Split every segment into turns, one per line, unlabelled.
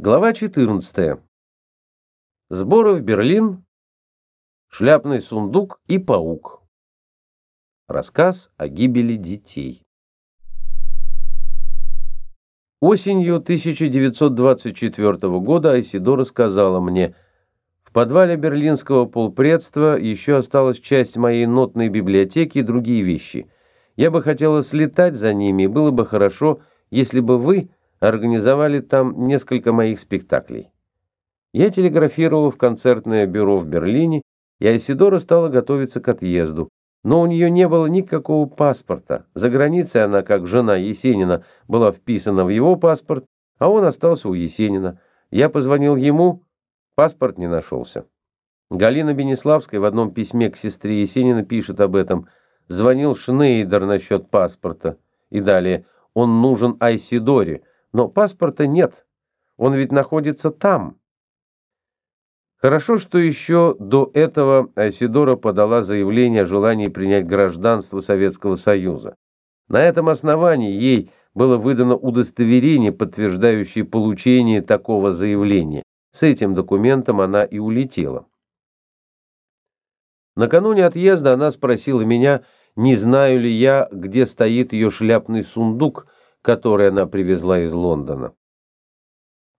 Глава 14. Сборы в Берлин, шляпный сундук и паук. Рассказ о гибели детей. Осенью 1924 года Айсидора сказала мне, в подвале берлинского полпредства еще осталась часть моей нотной библиотеки и другие вещи. Я бы хотела слетать за ними, было бы хорошо, если бы вы организовали там несколько моих спектаклей. Я телеграфировал в концертное бюро в Берлине, и Айсидора стала готовиться к отъезду. Но у нее не было никакого паспорта. За границей она, как жена Есенина, была вписана в его паспорт, а он остался у Есенина. Я позвонил ему, паспорт не нашелся. Галина Бенеславская в одном письме к сестре Есенина пишет об этом. Звонил Шнейдер насчет паспорта. И далее. Он нужен Айсидоре. Но паспорта нет. Он ведь находится там. Хорошо, что еще до этого Айсидора подала заявление о желании принять гражданство Советского Союза. На этом основании ей было выдано удостоверение, подтверждающее получение такого заявления. С этим документом она и улетела. Накануне отъезда она спросила меня, не знаю ли я, где стоит ее шляпный сундук, который она привезла из Лондона.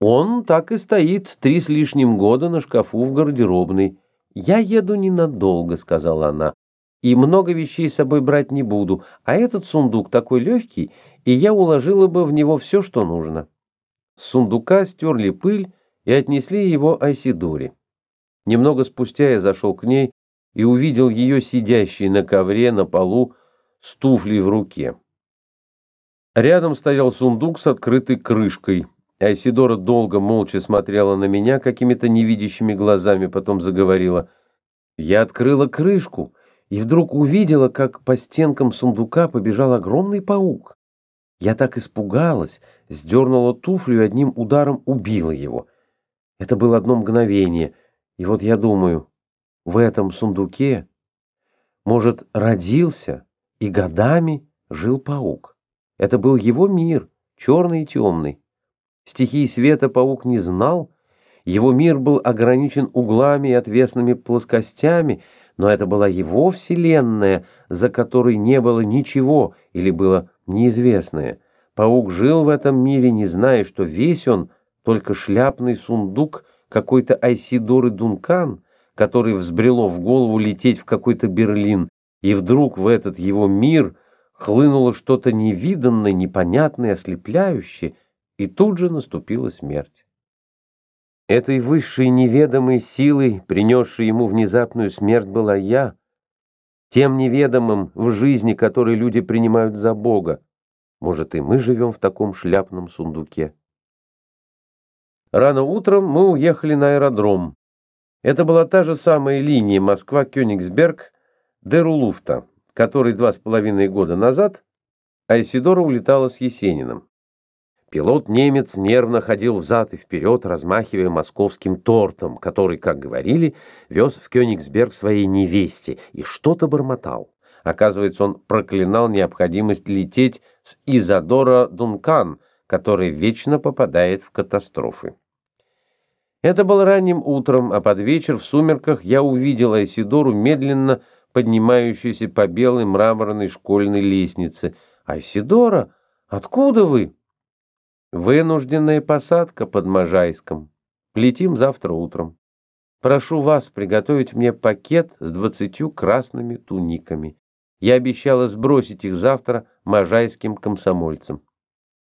Он так и стоит три с лишним года на шкафу в гардеробной. «Я еду ненадолго», — сказала она, — «и много вещей с собой брать не буду, а этот сундук такой легкий, и я уложила бы в него все, что нужно». С сундука стерли пыль и отнесли его Айсидоре. Немного спустя я зашел к ней и увидел ее сидящей на ковре на полу с туфлей в руке. Рядом стоял сундук с открытой крышкой. Айсидора долго молча смотрела на меня какими-то невидящими глазами, потом заговорила. Я открыла крышку и вдруг увидела, как по стенкам сундука побежал огромный паук. Я так испугалась, сдернула туфлю и одним ударом убила его. Это было одно мгновение, и вот я думаю, в этом сундуке, может, родился и годами жил паук. Это был его мир, черный и темный. Стихии света паук не знал, его мир был ограничен углами и отвесными плоскостями, но это была его вселенная, за которой не было ничего или было неизвестное. Паук жил в этом мире, не зная, что весь он только шляпный сундук какой-то Айсидоры Дункан, который взбрело в голову лететь в какой-то Берлин, и вдруг в этот его мир – хлынуло что-то невиданное, непонятное, ослепляющее, и тут же наступила смерть. Этой высшей неведомой силой, принесшей ему внезапную смерть, была я, тем неведомым в жизни, который люди принимают за Бога. Может, и мы живем в таком шляпном сундуке. Рано утром мы уехали на аэродром. Это была та же самая линия Москва-Кёнигсберг-Дерулуфта который два с половиной года назад Айсидора улетала с Есениным. Пилот-немец нервно ходил взад и вперед, размахивая московским тортом, который, как говорили, вез в Кёнигсберг своей невесте, и что-то бормотал. Оказывается, он проклинал необходимость лететь с Изадора Дункан, который вечно попадает в катастрофы. Это было ранним утром, а под вечер в сумерках я увидел Айсидору медленно поднимающуюся по белой мраморной школьной лестнице. «Айсидора, откуда вы?» «Вынужденная посадка под Можайском. Летим завтра утром. Прошу вас приготовить мне пакет с двадцатью красными туниками. Я обещала сбросить их завтра можайским комсомольцам.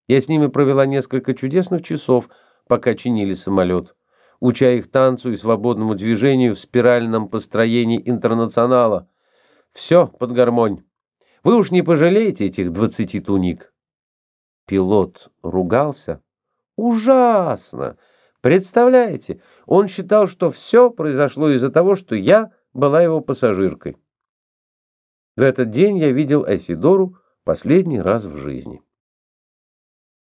Я с ними провела несколько чудесных часов, пока чинили самолет, уча их танцу и свободному движению в спиральном построении интернационала. Все под гармонь. Вы уж не пожалеете этих двадцати туник. Пилот ругался. Ужасно! Представляете, он считал, что все произошло из-за того, что я была его пассажиркой. В этот день я видел Айсидору последний раз в жизни.